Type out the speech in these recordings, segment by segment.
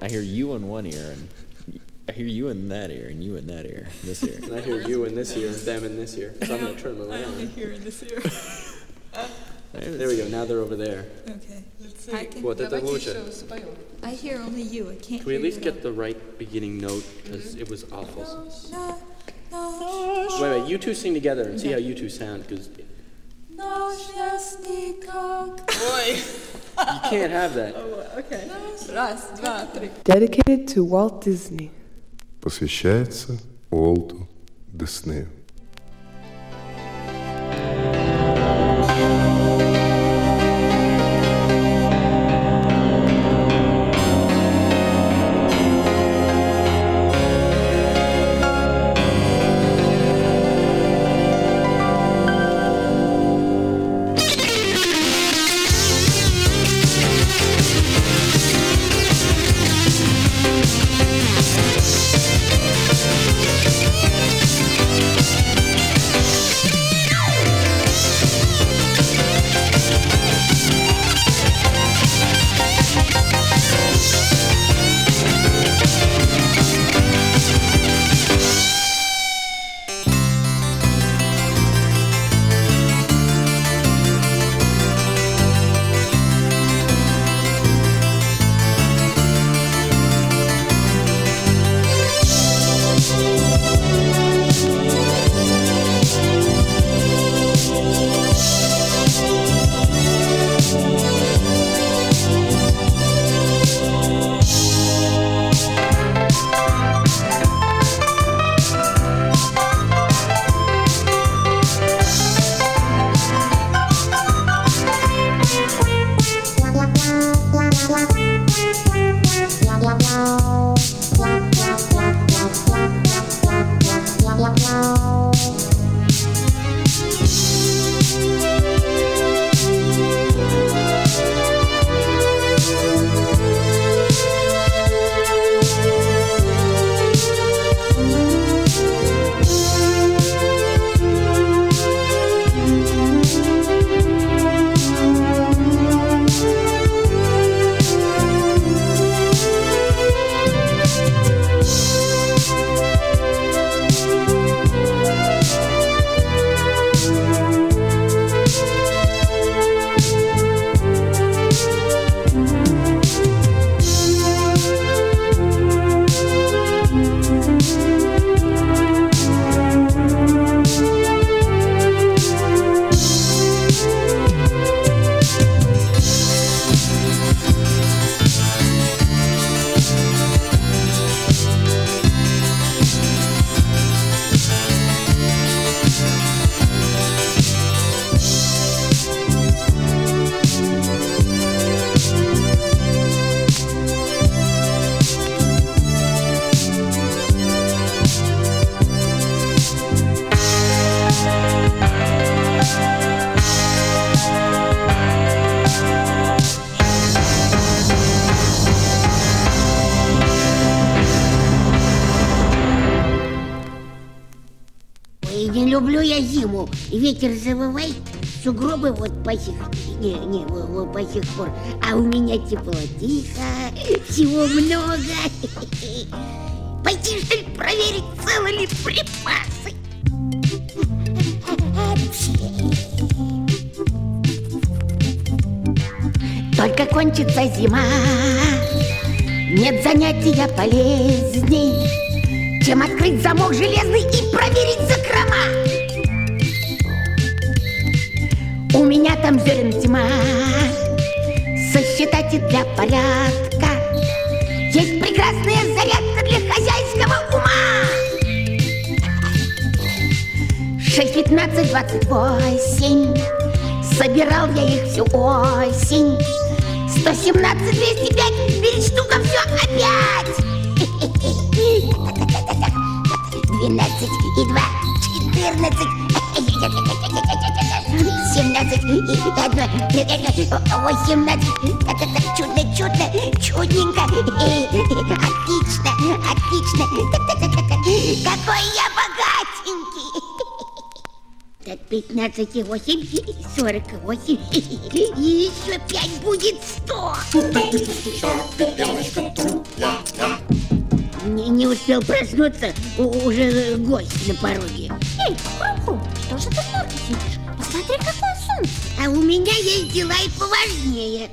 I hear you in one ear, and I hear you in that ear, and you in that ear, this ear. and I hear you in this ear, them in this ear. So I'm gonna turn them around. I only hear in this ear. uh, there we go. Now they're over there. Okay. Let's see. I can, what did they? I hear only you. I can't. Can we at least get the right beginning note? Because mm-hmm. it was awful. No, no, no. Wait, wait. You two sing together and see how you two sound. Because. Boy. you can't have that. Oh, Раз, два, три. Dedicated to Walt Disney. посвящается Уолту Диснею. Ветер завывает, сугробы вот по сих... Не, не, во- во- по сих пор. А у меня тепло, тихо, всего много. Пойти, что ли, проверить, целы ли припасы? Только кончится зима, нет занятия полезней, чем открыть замок железный и проверить закрома. У меня там зерен тьма, сосчитать и для порядка. Есть прекрасная зарядка для хозяйского ума. Шесть, пятнадцать, двадцать восемь. Собирал я их всю осень. Сто семнадцать, двести пять, перечту-ка все опять. Двенадцать и два, четырнадцать. Семнадцать и одно, восемнадцать. Так, так, чудно, чудно, чудненько. Отлично, отлично. Какой я богатенький. Так, пятнадцать и восемь, сорок восемь. И еще пять будет сто. Белочка трудная, успел проснуться, уже гость на пороге. Эй, А у меня есть дела и поважнее.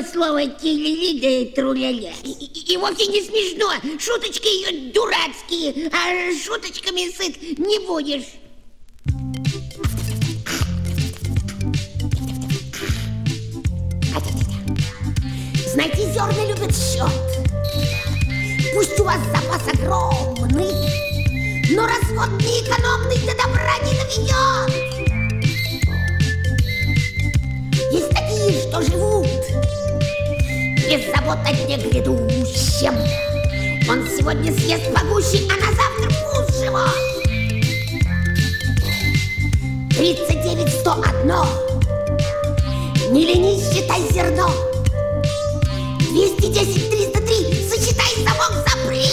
Одно слово телели и труляля. И, и- и вовсе не смешно. Шуточки ее дурацкие, а шуточками сыт не будешь. Знаете, зерна любят счет. Пусть у вас запас огромный, но расход не экономный до добра не доведет. Есть такие, что живут без забот о дне грядущем. Он сегодня съест погуще, а на завтра пусть живот. 39 101 Не ленись, считай зерно. 210 303 Сочетай замок запри.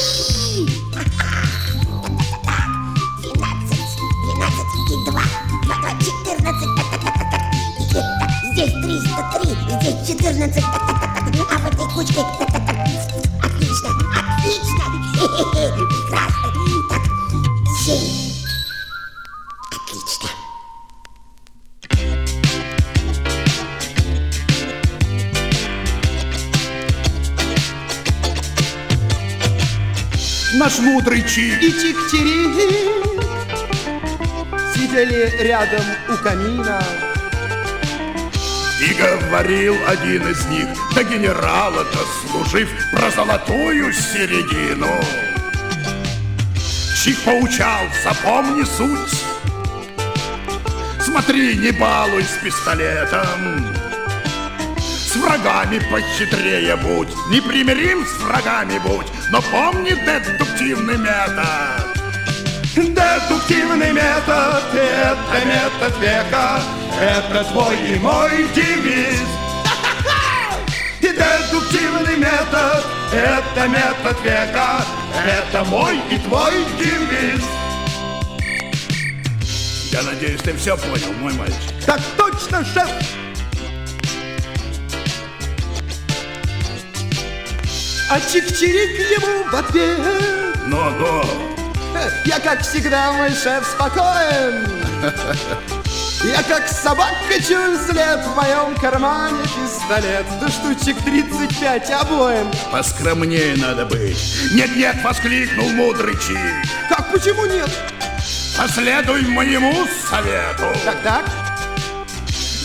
12 12 и 2 2 2 14 так, так, так, так, так. И так, Здесь 303 Здесь 14 так. Отлично, отлично. Прекрасно. Так, 7 Отлично. Наш мудрый Чик и Чик-Чирик Сидели рядом у камина И говорил один из них, да генерала-то служив про золотую середину. Чик поучал, запомни суть. Смотри, не балуй с пистолетом. С врагами похитрее будь, непримирим с врагами будь, но помни дедуктивный метод. Дедуктивный метод – это метод века. Это твой и мой девиз. И дедуктивный метод – это метод века. Это мой и твой девиз. Я надеюсь, ты все понял, мой мальчик. Так точно, шеф! А Чик-Чирик ему в ответ. Но-но, Я, как всегда, мой шеф, спокоен Я, как собака, чую след В моем кармане пистолет Да штучек 35 обоим поскромнее надо быть. Нет-нет, воскликнул мудрый Чик. Как, почему нет? Последуй моему совету. Так-так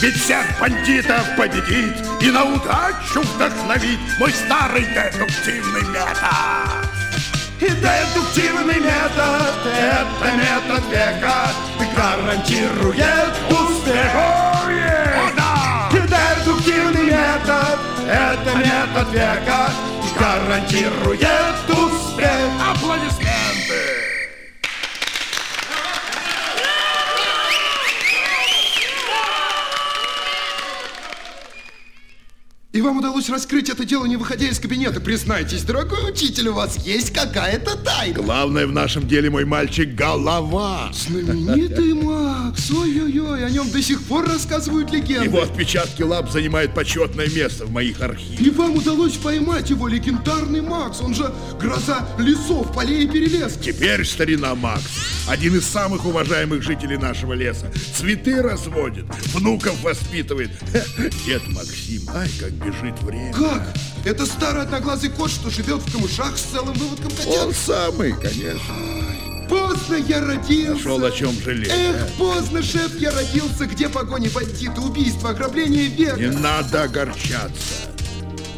Ведь всех бандитов победить и на удачу вдохновить мой старый дедуктивный метод. И дедуктивный метод – это метод века Гарантирует успех О, да! И дедуктивный метод – это метод века Гарантирует успех Аплодисменты! И вам удалось раскрыть это дело, не выходя из кабинета. Признайтесь, дорогой учитель, у вас есть какая-то тайна. Главное в нашем деле, мой мальчик, голова. Знаменитый Макс, ой-ой-ой, о нем до сих пор рассказывают легенды. Его отпечатки лап занимают почетное место в моих архивах. И вам удалось поймать его легендарный Макс, он же гроза лесов, полей и перелесов. Теперь старина Макс, один из самых уважаемых жителей нашего леса. Цветы разводит, внуков воспитывает. Дед Максим, ай, как бежит время. Как? Это старый одноглазый кот, что живет в камышах с целым выводком котят? Он самый, конечно. Поздно я родился. Нашел о чем жалеть. Эх, поздно, шеф, я родился. Где погони бандиты, убийства, ограбление века? Не надо огорчаться.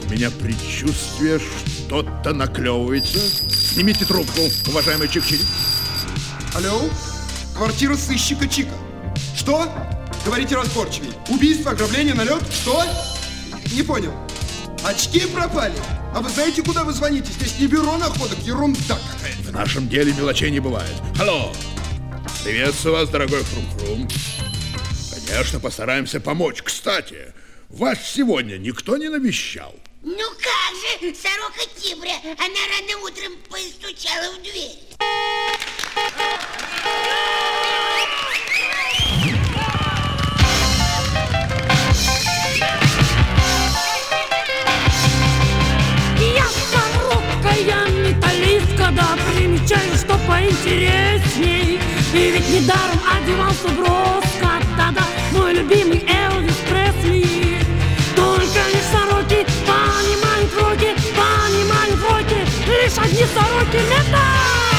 У меня предчувствие, что-то наклевывается. Снимите трубку, уважаемый Чик-Чирик. Алло? Квартира сыщика Чика. Что? Говорите разборчивее. Убийство, ограбление, налет? Что? Не понял. Очки пропали? А вы знаете, куда вы звоните? Здесь не бюро находок, ерунда какая-то. В нашем деле мелочей не бывает. Алло! Приветствую вас, дорогой Хрум-Хрум. Конечно, постараемся помочь. Кстати, вас сегодня никто не навещал. Ну как же, сорока Тибря, она рано утром постучала в дверь. Поинтересней. И ведь недаром одевался броско, да-да, мой любимый Элвис Пресли. Только лишь сороки понимают роки, понимают роки Лишь одни сороки металл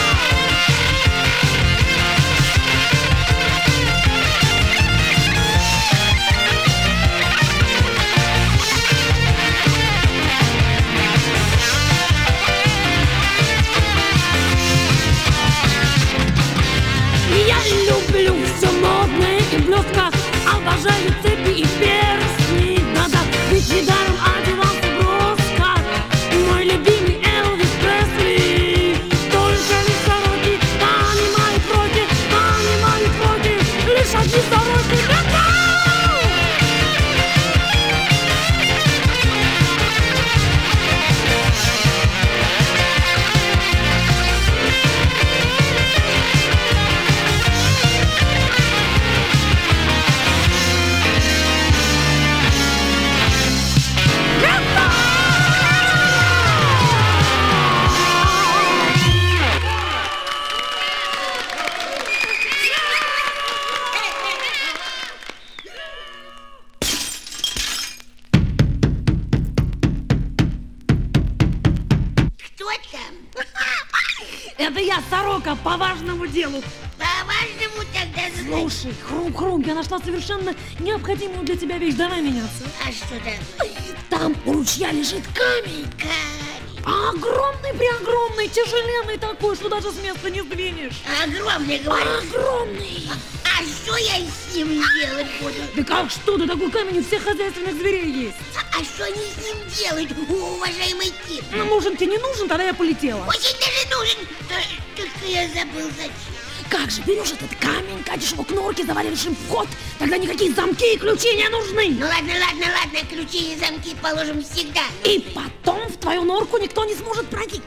совершенно необходимую для тебя вещь Давай меняться А что такое? Там у ручья лежит камень Камень. Огромный, преогромный, тяжеленный такой, что даже с места не сдвинешь. Огромный, говоришь? Огромный. А что я с ним делать буду? Да как что, да такой камень у всех хозяйственных зверей есть. А что они с ним делают, уважаемый тип? Ну, нужен тебе, не нужен, тогда я полетела. Очень даже нужен, То- только я забыл зачем. Как же, берешь этот камень, катишь его к норке, заваливаешь им вход, тогда никакие замки и ключи не нужны. Ну ладно, ладно, ладно, ключи и замки положим всегда. И потом в твою норку никто не сможет проникнуть.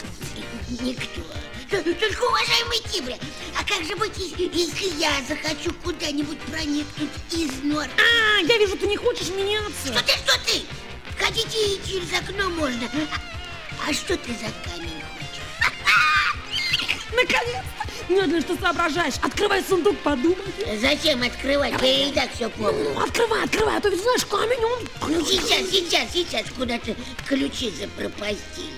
Никто. Только, уважаемый Тибря, а как же быть, если, я захочу куда-нибудь проникнуть из нор? А, я вижу, ты не хочешь меняться. Что ты, что ты? Ходите и через окно можно. А, а что ты за камень хочешь? Наконец-то! Медленно, что соображаешь. Открывай сундук, подумай. Зачем открывать? Я и так все помню. Ну, открывай, открывай, а то ведь знаешь, камень, он... Ну сейчас, сейчас, сейчас куда-то ключи запропастились.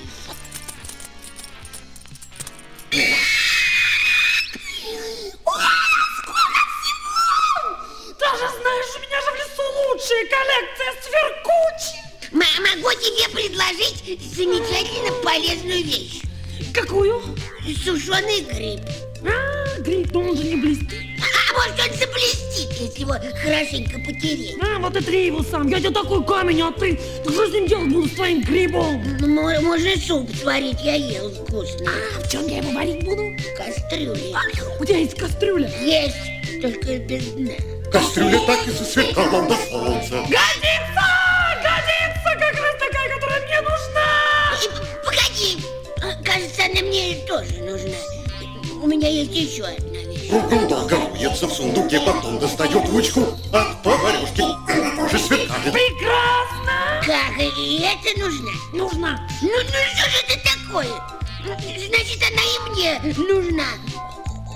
Даже знаешь, у меня же в лесу лучшая коллекция сверкучих. М- могу тебе предложить замечательно полезную вещь. Какую? Сушеный гриб. А, говорит, он же не блестит. А, а может он заблестит, если его хорошенько потереть. А, вот и я его сам. Я тебе такой камень, а ты... Ты что с ним делать буду с твоим грибом? Ну, М- можно суп сварить, я ел вкусно. А в чем я его варить буду? В кастрюле. А, у тебя есть кастрюля? Есть, только без дна. Кастрюля так и засверкала на солнце. Годится! Годится! Как раз такая, которая мне нужна! Погоди, а, кажется, она мне тоже нужна. У меня есть еще одна вещь. Кругом долго роется в сундуке, потом достает ручку от поварюшки. Прекрасно! Как и это нужно? Нужно. Ну, ну что же это такое? Значит, она и мне нужна.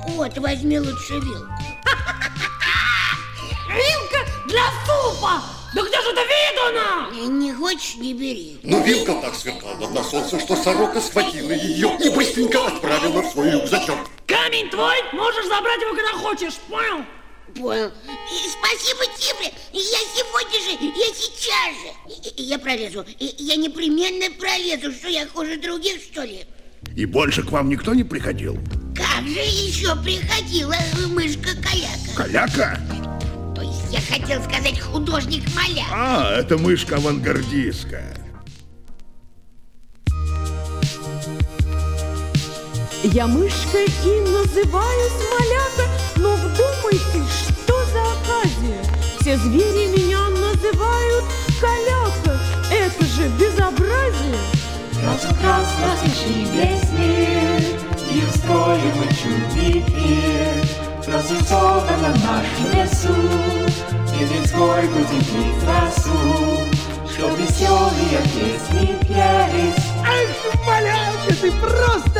Вот, возьми лучше вилку. Вилка для супа! Да где же это видано? Не хочешь, не бери. Но вилка так сверкала на солнце, что сорока схватила ее и быстренько отправила в свой рюкзачок. Камень твой, можешь забрать его, когда хочешь, понял? Понял. И спасибо тебе. Я сегодня же, я сейчас же. И- Я пролезу. И Я непременно пролезу. Что я хуже других, что ли? И больше к вам никто не приходил? Как же еще приходила мышка-каляка? Каляка? То есть я хотел сказать художник-маляк. А, это мышка Я мышкой и называюсь маляка, но вдумайтесь, что за оказия. Все звери меня называют каляка. Это же безобразие. Раз раз рассмеши весь мир И устроим мы чудный пир Разрисовано в нашем лесу И людской будем пить росу Что веселые песни пелись Эх, маляка, ты просто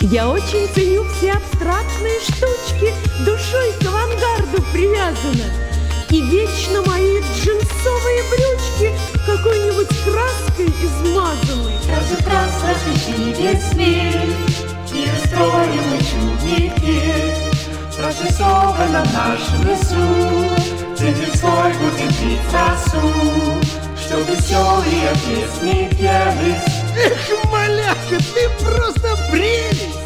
Я очень ценю все абстрактные штучки, душой к авангарду привязана. И вечно мои джинсовые брючки какой-нибудь краской измазаны. Раз раз рассмеши весь мир И устроим мы чудный пир Разрисовано в нашем лесу И людской будем пить росу Что веселые песни пелись Эх, маляка, ты просто прелесть!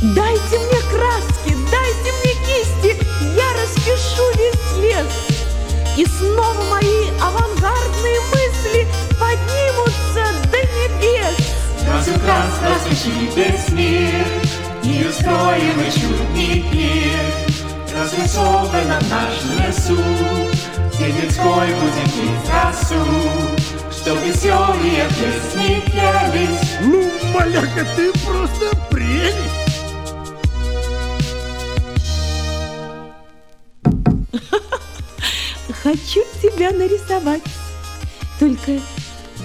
Дайте мне краски, дайте мне кисти, я распишу весь лес. И снова мои авангардные мысли поднимутся до небес. Раз раз рассмеши весь мир И устроим мы чудный пир Разрисовано в нашем лесу Где людской будем пить росу Что веселые песни пелись Ну, маляка, ты просто прелесть! Хочу тебя нарисовать. Только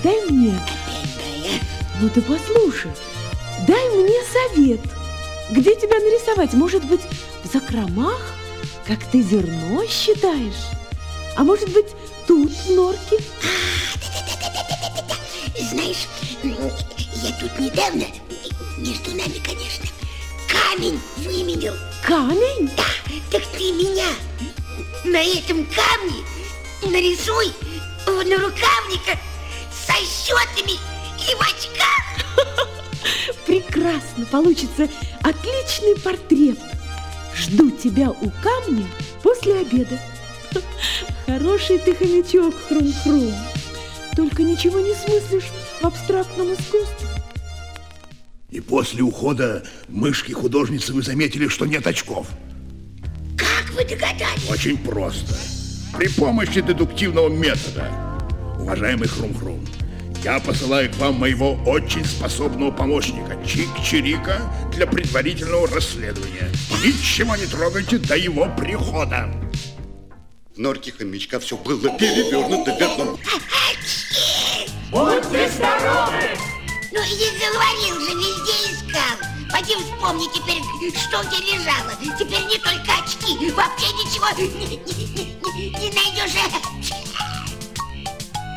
дай мне, ну ты послушай, дай мне совет. Где тебя нарисовать? Может быть, в закромах, как ты зерно считаешь? А может быть, тут, в норке? Знаешь, я тут недавно, между нами, конечно, камень выменил. Камень? Да, так ты меня на этом камне нарисуй в нарукавниках со счетами и в очках. Прекрасно, получится отличный портрет. Жду тебя у камня после обеда. Хороший ты хомячок, хрум-хрум. Только ничего не смыслишь в абстрактном искусстве. И после ухода мышки-художницы вы заметили, что нет очков. Как вы догадались? Очень просто. При помощи дедуктивного метода. Уважаемый Хрум-Хрум, я посылаю к вам моего очень способного помощника Чик-Чирика для предварительного расследования. Ничего не трогайте до его прихода. В норке хомячка все было перевернуто вверх здоровы! Ну, и говорил же, везде искал. Пойди вспомни теперь, что где лежало. Теперь не только очки, вообще ничего не, не- не- не найдешь.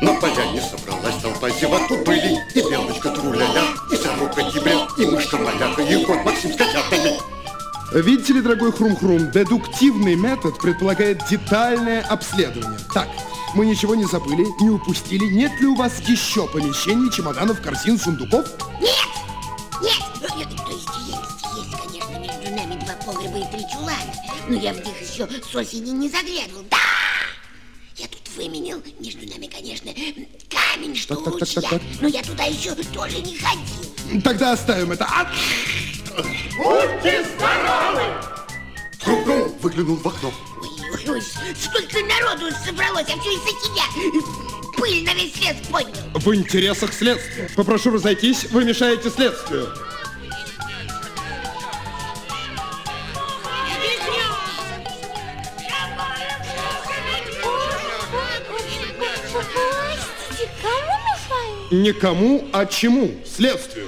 На поляне собралась толпа зевак. Тут были и белочка Труляля, и сорока Кибрин, и мышка Маляка, и кот Максим с котятами. Видите ли, дорогой Хрум-Хрум, дедуктивный метод предполагает детальное обследование. Так, мы ничего не забыли, не упустили. Нет ли у вас еще помещений, чемоданов, корзин, сундуков? Нет! Нет! Э, То есть есть, есть, конечно, между нами два погреба и три чулана. Но я в них еще с осени не заглядывал. Да! Я тут выменил, между нами, конечно, камень, что Так, так, так, так, так. Но я туда еще тоже не ходил. Тогда оставим это. А, Будьте здоровы! Выглянул в окно. Ой, радуюсь! Сколько народу собралось, а все из-за тебя! Пыль на весь след поднял! В интересах следствия! Попрошу разойтись, вы мешаете следствию! Никому, а чему? Следствию.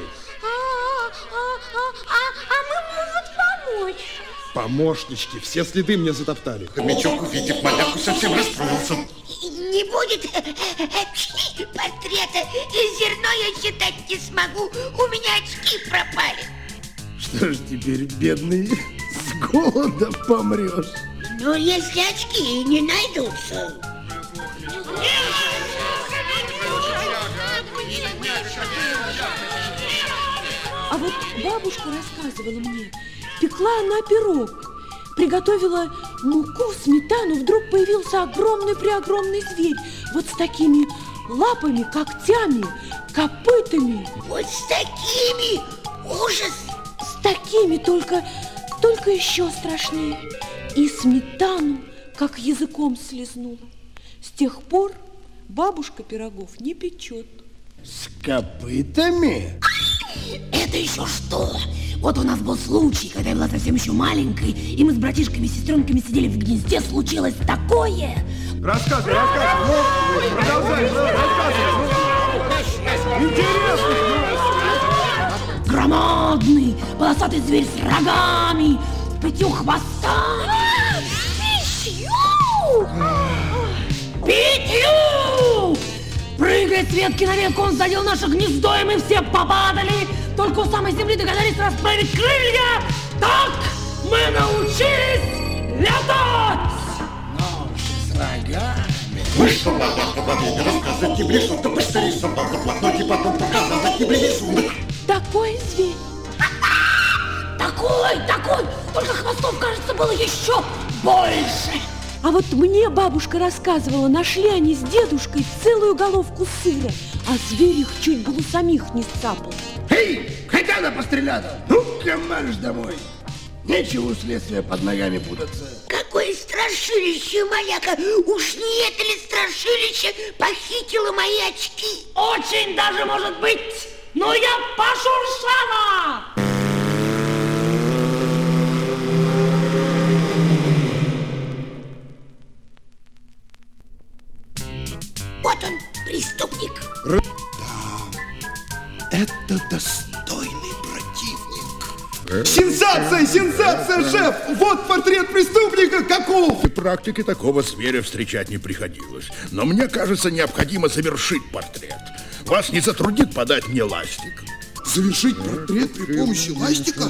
Помощнички, все следы мне затоптали. Хомячок, увидев малявку, совсем расстроился. Не будет портрета. Зерно я считать не смогу. У меня очки пропали. Что ж теперь, бедный, с голода помрешь? Ну, если очки не найдутся. А вот бабушка рассказывала мне, пекла она пирог, приготовила муку, сметану, вдруг появился огромный-преогромный зверь, вот с такими лапами, когтями, копытами. Вот с такими! Ужас! С такими, только, только еще страшнее. И сметану, как языком слезнула. С тех пор бабушка пирогов не печет. С копытами? Это еще что? Вот у нас был случай, когда я была совсем еще маленькой, и мы с братишками и сестренками сидели в гнезде, случилось такое. Рассказывай, рассказывай. Ну, продолжай, ну, рассказывай. Ну, интересно. Громадный, полосатый зверь с рогами, с пятью хвостами. Пятью! Прыгая с ветки на ветку, он задел наше гнездо, и мы все попадали. Только у самой земли догадались расправить крылья. Так мы научились летать! С рогами. Вышел на бабу, рассказать тебе, что ты быстрее собака блокнот и потом показывать тебе рисунок. Такой зверь. Такой, такой! Только хвостов, кажется, было еще больше. А вот мне бабушка рассказывала, нашли они с дедушкой целую головку сыра, а зверь их чуть было самих не сцапал. Эй, Хотяна постреляна! Ну-ка марш домой! Нечего у следствия под ногами путаться. Какое страшилище, маляка! Уж не это ли страшилище похитило мои очки? Очень даже может быть, но я пошуршала! Он, преступник. Это достойный противник. Сенсация, сенсация, шеф! Вот портрет преступника, каков! В практике такого зверя встречать не приходилось. Но мне кажется, необходимо завершить портрет. Вас не затруднит подать мне ластик? Завершить портрет при помощи ластика?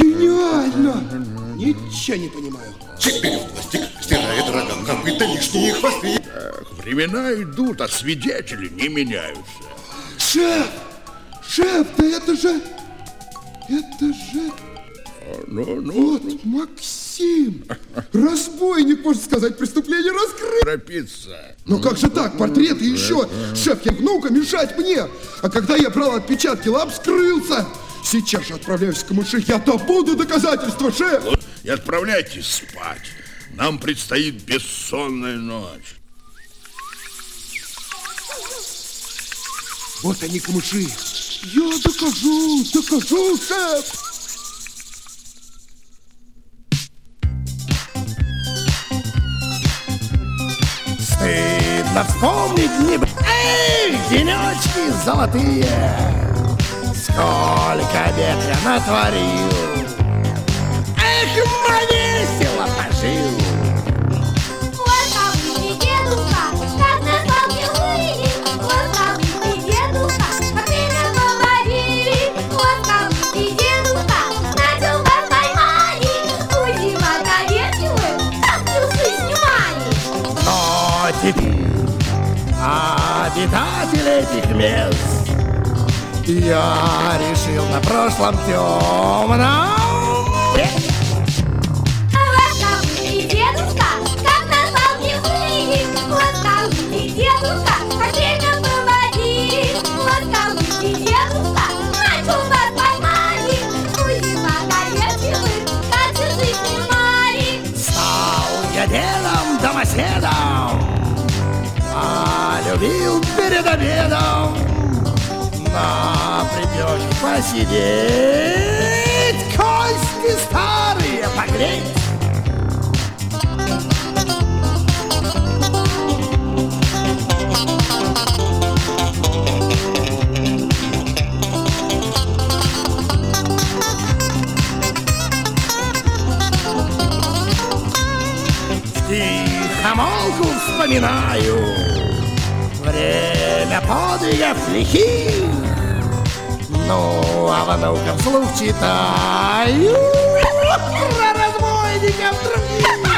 Гениально! Ничего не понимаю. Теперь пластик стирает рога, копыта, лишние хвосты. Эх, времена идут, а свидетели не меняются. Шеф! Шеф, да это же... Это же... Ну, ну, Вот Максим! Разбойник, можно сказать, преступление раскрыто. торопиться. Ну как же так, портрет и еще шеф внука мешать мне. А когда я брал отпечатки лап, скрылся. Сейчас же отправляюсь к камыши, я добуду доказательства, шеф. И отправляйтесь спать. Нам предстоит бессонная ночь. Вот они, камыши. Я докажу, докажу, шеф. Стыдно вспомнить дни... б- Эй, денечки золотые! Сколько бед я натворил! Эх, весело пожил! Но теперь обитатель этих мест Я решил на прошлом темном Ласковый дедушка, как на свалке были. Ласковый дедушка, как меня поварили. Ласковый дедушка, начал вас поймали. Узима коричневым, так трусы снимали. Стал я дедом домоседом А любил перед обедом На молодежь посидеть, кости старые погреть. Тихомолку вспоминаю Время подвигов лихих ну, а в ну-ка вслух читаю. Про разбойников других.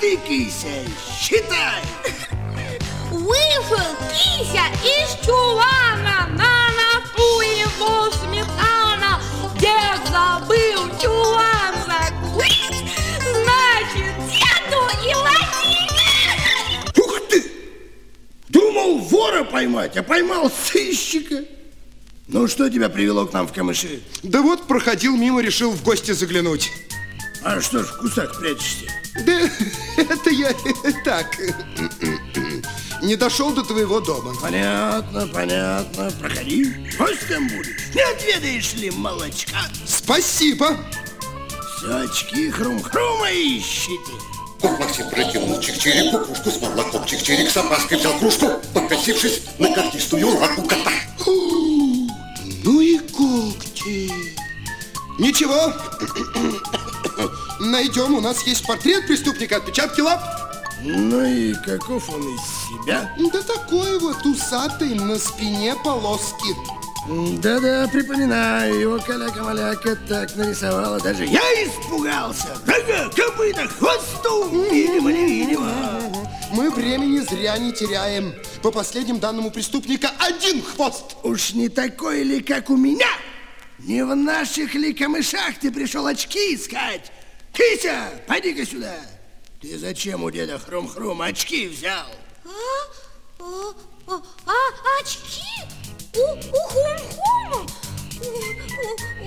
Ты, Кися, считай. Вышел кися из чулана, на носу его сметана. Дед забыл чулан закрыть, значит, деду и латинь. Ух ты! Думал вора поймать, а поймал сыщика. Ну, что тебя привело к нам в камыши? Да вот, проходил мимо, решил в гости заглянуть. А что ж в кусак прячешься? Да это я так, не дошел до твоего дома. Понятно, понятно. Проходи. Гостем будешь. Не отведаешь ли молочка? Спасибо. Все очки хрум-хрума ищите. Вот Максим протянул чик-чирику кружку с молоком. Чик-чирик с опаской взял кружку, покосившись на когтистую лапу кота. Ну и когти. Ничего. Найдем, у нас есть портрет преступника, отпечатки лап. Ну и каков он из себя? Да такой вот усатый, на спине полоски. Да-да, припоминаю, его каляка-маляка так нарисовала, даже я испугался. Рога, копыта, хвосту, видимо, невидимо. Мы времени зря не теряем. По последним данным у преступника один хвост. Уж не такой ли, как у меня? Не в наших ли камышах ты пришел очки искать? Кися, пойди-ка сюда. Ты зачем у деда Хрум-Хрум очки взял? А? А, а, а очки? У, у Хум-Хума?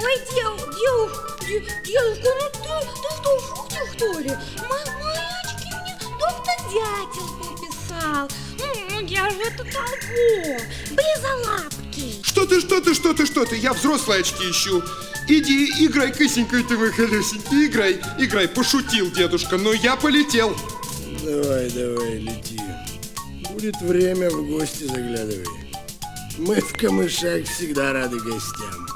Ой, дел, дел, де- девушка, ну ты, ты что, шутишь, что ли? Мо- Мои очки мне доктор Дятел написал. М, Я же это того, Что ты, что ты, что ты, что ты? Я взрослые очки ищу. Иди, играй, кысенькой ты мой колесенький, играй, играй. Пошутил дедушка, но я полетел. Давай, давай, лети. Будет время, в гости заглядывай. Мы в камышах всегда рады гостям.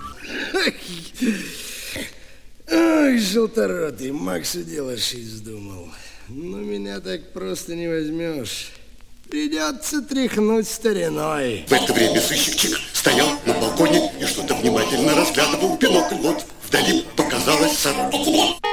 Ой, желторотый, Максу дело шить вздумал. Ну, меня так просто не возьмешь. Придется тряхнуть стариной. В это время сыщикчик стоял на балконе и что-то внимательно разглядывал бинокль. Вот вдали показалась сорока.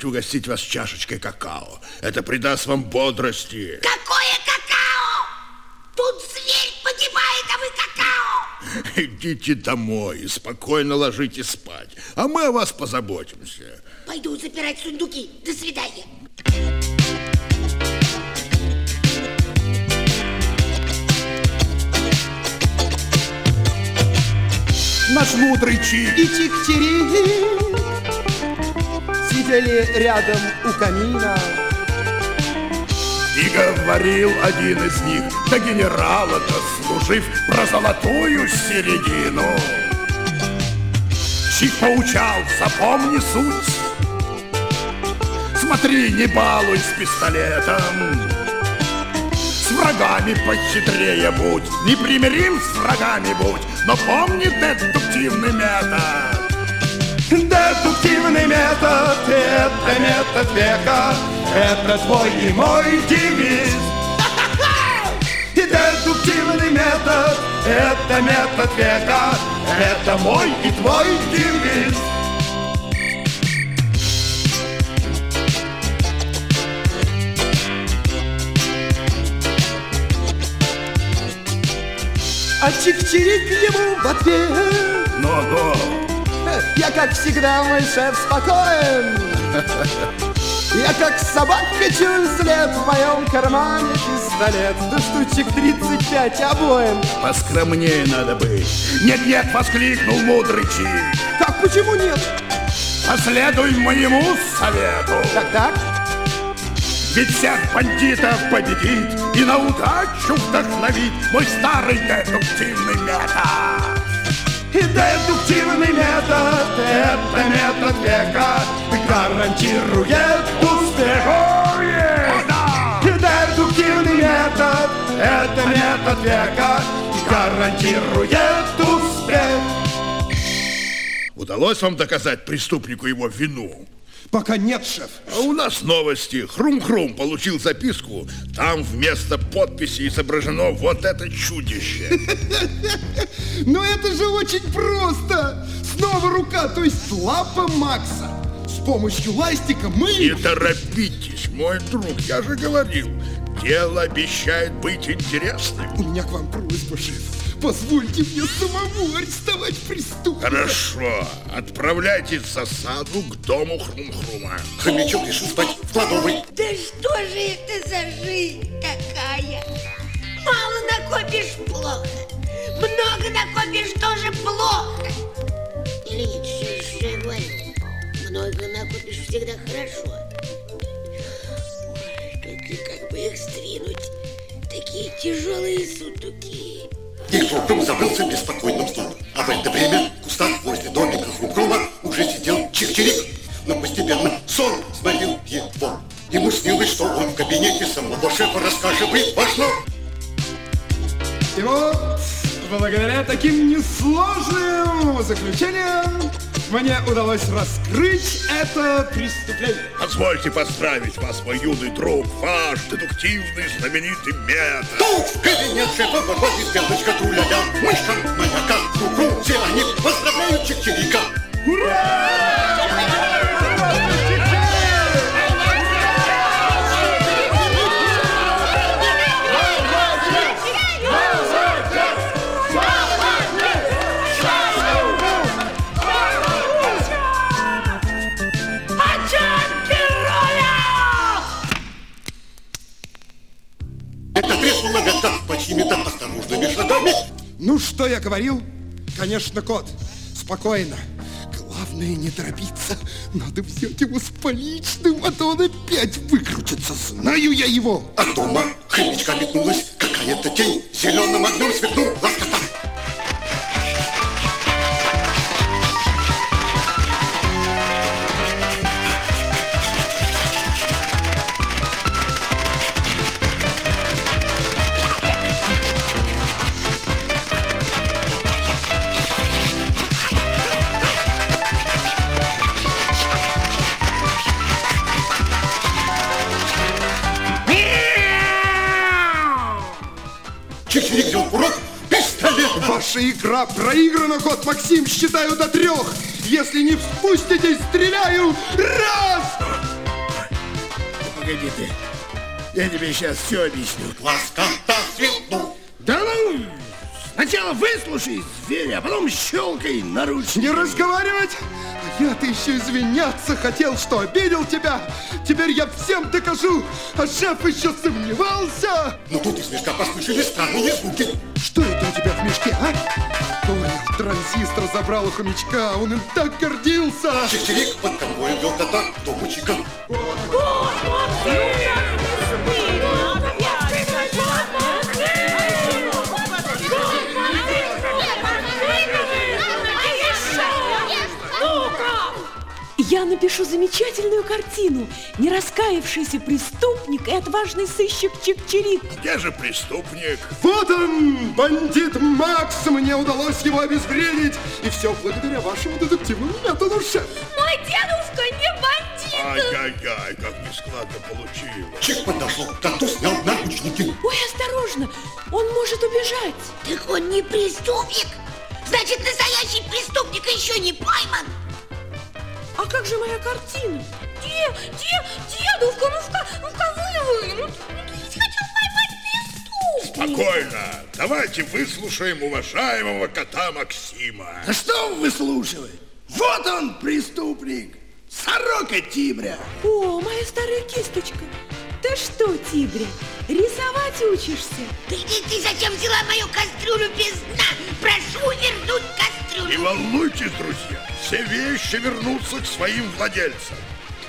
Лучше позвольте угостить вас чашечкой какао. Это придаст вам бодрости. Какое какао? Тут зверь погибает, а вы какао. Идите домой и спокойно ложитесь спать, а мы о вас позаботимся. Пойду запирать сундуки. До свидания. Наш мудрый Чик и Чик-Чирик Сидели рядом у камина И говорил один из них, да генерала дослужив про золотую середину. Чик поучал, запомни суть. Смотри, не балуй с пистолетом. С врагами похитрее будь, непримирим с врагами будь, но помни дедуктивный метод. Дедуктивный метод – это метод века, это твой и мой девиз. И дедуктивный метод – это метод века, это мой и твой девиз. А Чик-Чирик ему в ответ Но-но, Я, как всегда, мой шеф, спокоен Я, как собака, чую след В моем кармане пистолет Да штучек 35 обоим поскромнее надо быть. Нет-нет, воскликнул мудрый Чик. Как, почему нет? Последуй моему совету. Так-так Ведь всех бандитов победит и на удачу вдохновит мой старый дедуктивный метод. И дедуктивный метод – это метод века, гарантирует успех. О, е! И дедуктивный метод – это метод века, гарантирует успех. Удалось вам доказать преступнику его вину? Пока нет, шеф А у нас новости. Хрум-Хрум получил записку. Там вместо подписи изображено вот это чудище. Но это же очень просто Снова рука, то есть лапа Макса С помощью ластика мы... Не торопитесь, мой друг, я же говорил. Дело обещает быть интересным. У меня к вам просьба, шеф Позвольте мне самому арестовать преступника Хорошо, отправляйтесь в засаду к дому Хрум-Хрума. Хомячок решил спать в кладовой. Да что же это за жизнь такая? Мало накопишь плохо, много накопишь тоже плохо. Или нет, что, что я говорю? Много накопишь всегда хорошо. Ой, только как бы их сдвинуть? Такие тяжелые сундуки. И Хрум-Хрум забылся в беспокойном сне. А в это время в кустах возле домика Хрум-Хрума уже сидел Чик-Чирик. Но постепенно сон сморил его. Ему снилось, что он в кабинете самого шефа рассказывает важно. И вот, благодаря таким несложным заключениям, мне удалось раскрыть это преступление. Позвольте поздравить вас, мой юный друг, ваш дедуктивный знаменитый метод. Тут в кабинет шефа выходит белочка Туля-ля, мышка, маяка, ку Все они поздравляют Чик-Чирика. Это чьими-то осторожными шагами. Ну, что я говорил? Конечно, кот. Спокойно. Главное не торопиться. Надо взять его с поличным, а то он опять выкрутится. Знаю я его. А дома хомячка метнулась какая-то тень. Зеленым огнем сверкнул ласкота. Игра проиграна, кот Максим. Считаю до трех. Если не впустите, стреляю. Раз! Погоди ты. Я тебе сейчас все объясню. Ласкота сверкнул. Да ну, сначала выслушай зверя, а потом щелкай наручники. Не разговаривать? А Я-то еще извиняться хотел, что обидел тебя. Теперь я всем докажу. А шеф еще сомневался. Но тут из мешка послышались странные звуки. Что это мешке, а? Ой, транзистор забрал у хомячка, он им так гордился. Чик-Чирик под конвоем вел кота к дому Чика. Я напишу замечательную картину. Не раскаявшийся преступник и отважный сыщик Чик-Чирик. Где же преступник? Вот он, бандит Макс! Мне удалось его обезвредить. И все благодаря вашему детективному методу, шеф. Мой дедушка не бандит! Ай-яй-яй, как нескладно получилось. Чик подошел коту, снял наручники. Ой, осторожно, он может убежать. Так он не преступник. Значит, настоящий преступник еще не пойман. А как же моя картина? Де, де, дедушка, ну-ка, ну-ка вывои. Ну, ну ты ведь хотел поймать преступника. Спокойно. Давайте выслушаем уважаемого кота Максима. Да что вы выслушиваете? Вот он, преступник. Сорока Тибря. О, моя старая кисточка. Ты что, Тибри, рисовать учишься? Ты, ты, ты зачем взяла мою кастрюлю без дна? Прошу вернуть Не кастрюлю. волнуйтесь, друзья. Все вещи вернутся к своим владельцам.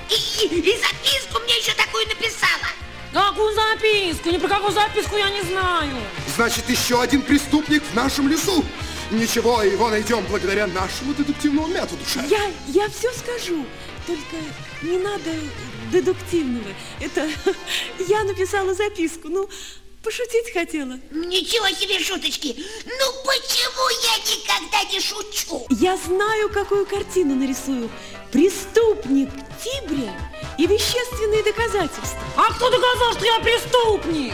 И, и- и записку мне еще такую написала. Какую записку? Ни про какую записку я не знаю. Значит, еще один преступник в нашем лесу. Ничего, его найдем благодаря нашему детективному методу, шеф. Я, я все скажу. Только не надо дедуктивного. Это я написала записку. Ну, пошутить хотела. Ничего себе шуточки. Ну почему я никогда не шучу? Я знаю, какую картину нарисую. Преступник Тибря и вещественные доказательства. А кто доказал, что я преступник?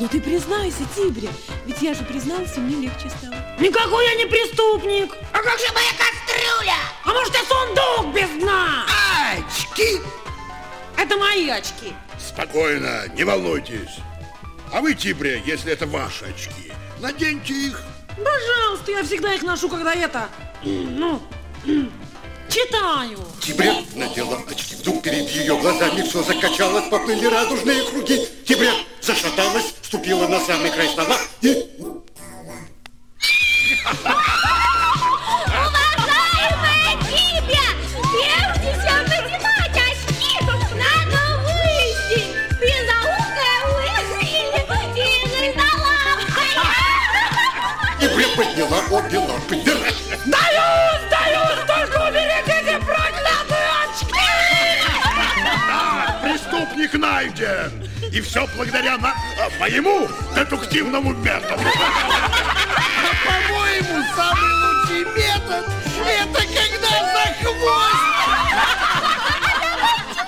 Ну ты признайся, Тибря, ведь я же призналась, и мне легче стало. Никакой я не преступник. А как же моя кастрюля? А может, я сундук без дна? Очки. Это мои очки. Спокойно, не волнуйтесь. А вы, Тибре, если это ваши очки, наденьте их. Пожалуйста, я всегда их ношу, когда это... Ну, читаю. Тибря надела очки. Вдруг перед ее глазами все закачалось, поплыли радужные круги. Тибря зашаталась, вступила на самый край стола и... Уважаемая подняла лапы вверх. Сдаюсь, сдаюсь, только уберите эти проклятые очки! Да, преступник найден. И все благодаря на, а, моему дедуктивному методу. По-моему, самый лучший метод – это когда за хвост!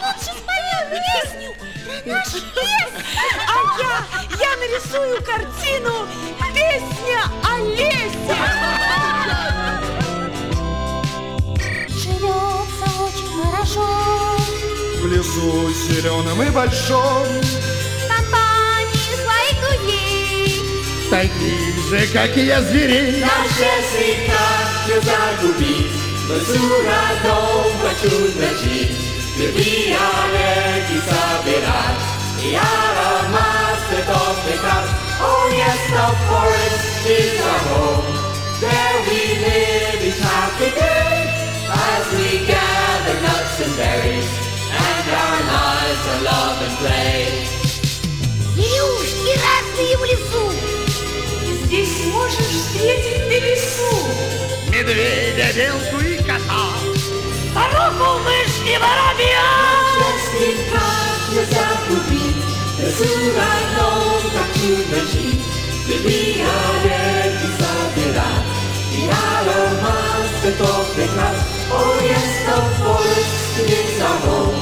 Лучше споем песню. Наш лес. А я, я нарисую картину «Песня В лесу зеленом и большом, Компании своих друзей. таких же, как и я, зверей. Наш лес и как не загубить, в лесу родном чудно жить, любви олеги собирать, и аромат цветов прекрас. Oh yes, the forest is our home, there we live each happy day, as we gather nuts and berries, and our lives are love and play. Зверюшки разные в лесу. Здесь можешь встретить ты лесу. Медведя, белку и кота. Сороку, мышь и воробья. Если как нельзя купить, лесу родном так чудно жить, любви олеги собирать, и аромат цветов прекрас. Oh yes, the forest is our home,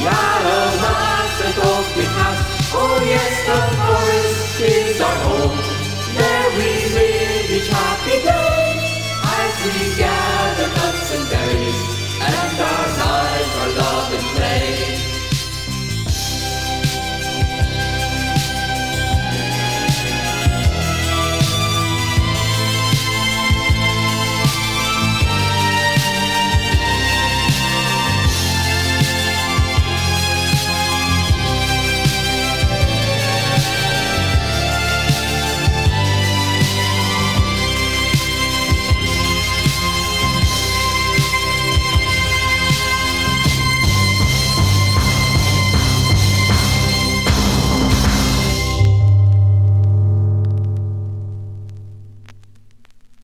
Yarrow lies a the house. Oh yes, the forest is our home. There we live each happy day as we gather nuts and berries, and our lives are love and play.